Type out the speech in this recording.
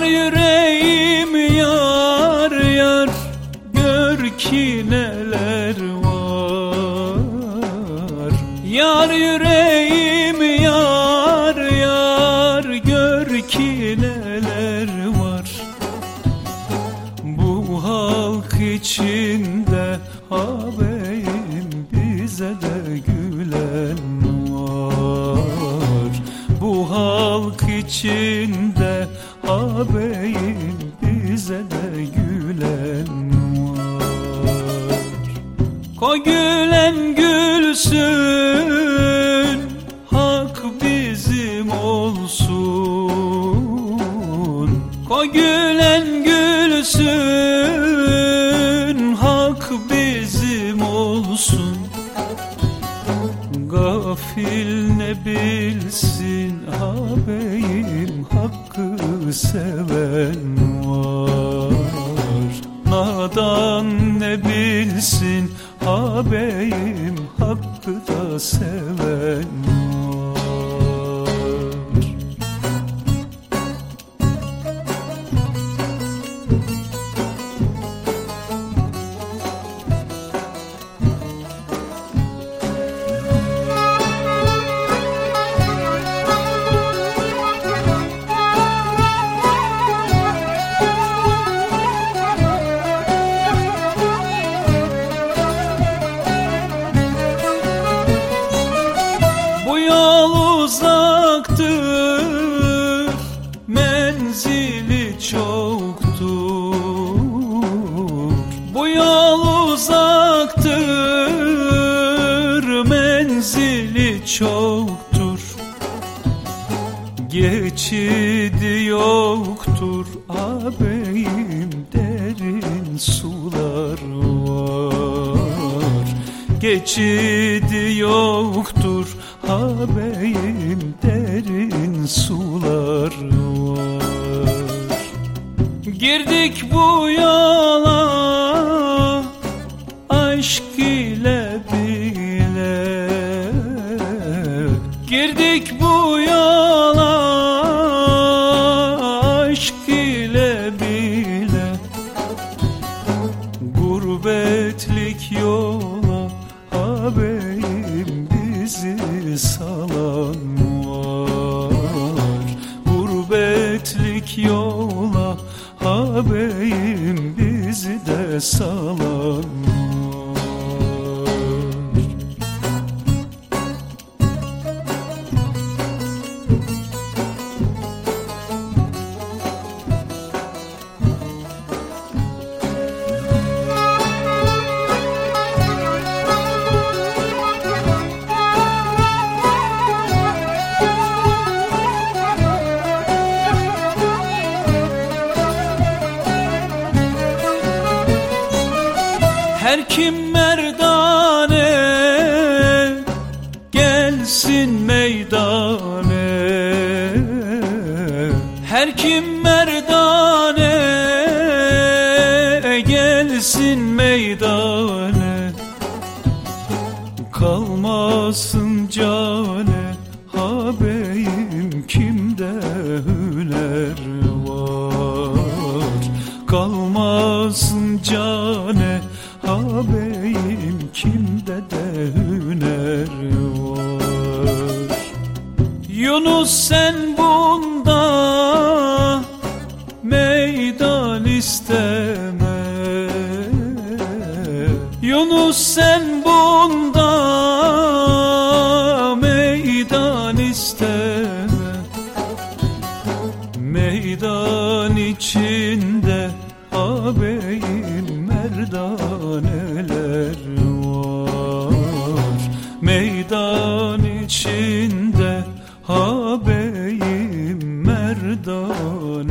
Yar yüreğim yar yar Gör ki neler var. Yar yüreğim yar yar Gör ki neler var. Bu halk içinde Ağabeyim bize de gülen içinde ağabeyim bize de gülen var. Ko gülen gülsün Hak bizim olsun. Ko gülen gülsün Hak bizim olsun. Gafil ne bilsin ağabeyim Hakkı seven var. Nadan ne bilsin ağabeyim Hakkı da seven var çoktur. Geçidi yoktur. Ağabeyim derin sular var. Geçidi yoktur. Ağabeyim derin sular var. Girdik bu yola Girdik bu yola aşk ile bile. Gurbetlik yola ağabeyim bizi salan var. Gurbetlik yola ağabeyim bizi de salan var kim merdane? Gelsin meydane. Her kim merdane? Gelsin meydane. Kalmasın cane habeyim kimde hüner var? Kalmasın cane Yunus sen bunda meydan isteme. Yunus sen bunda meydan isteme. Meydan içinde ağabeyim merdaneler var. Meydan içinde Ha beyim merdan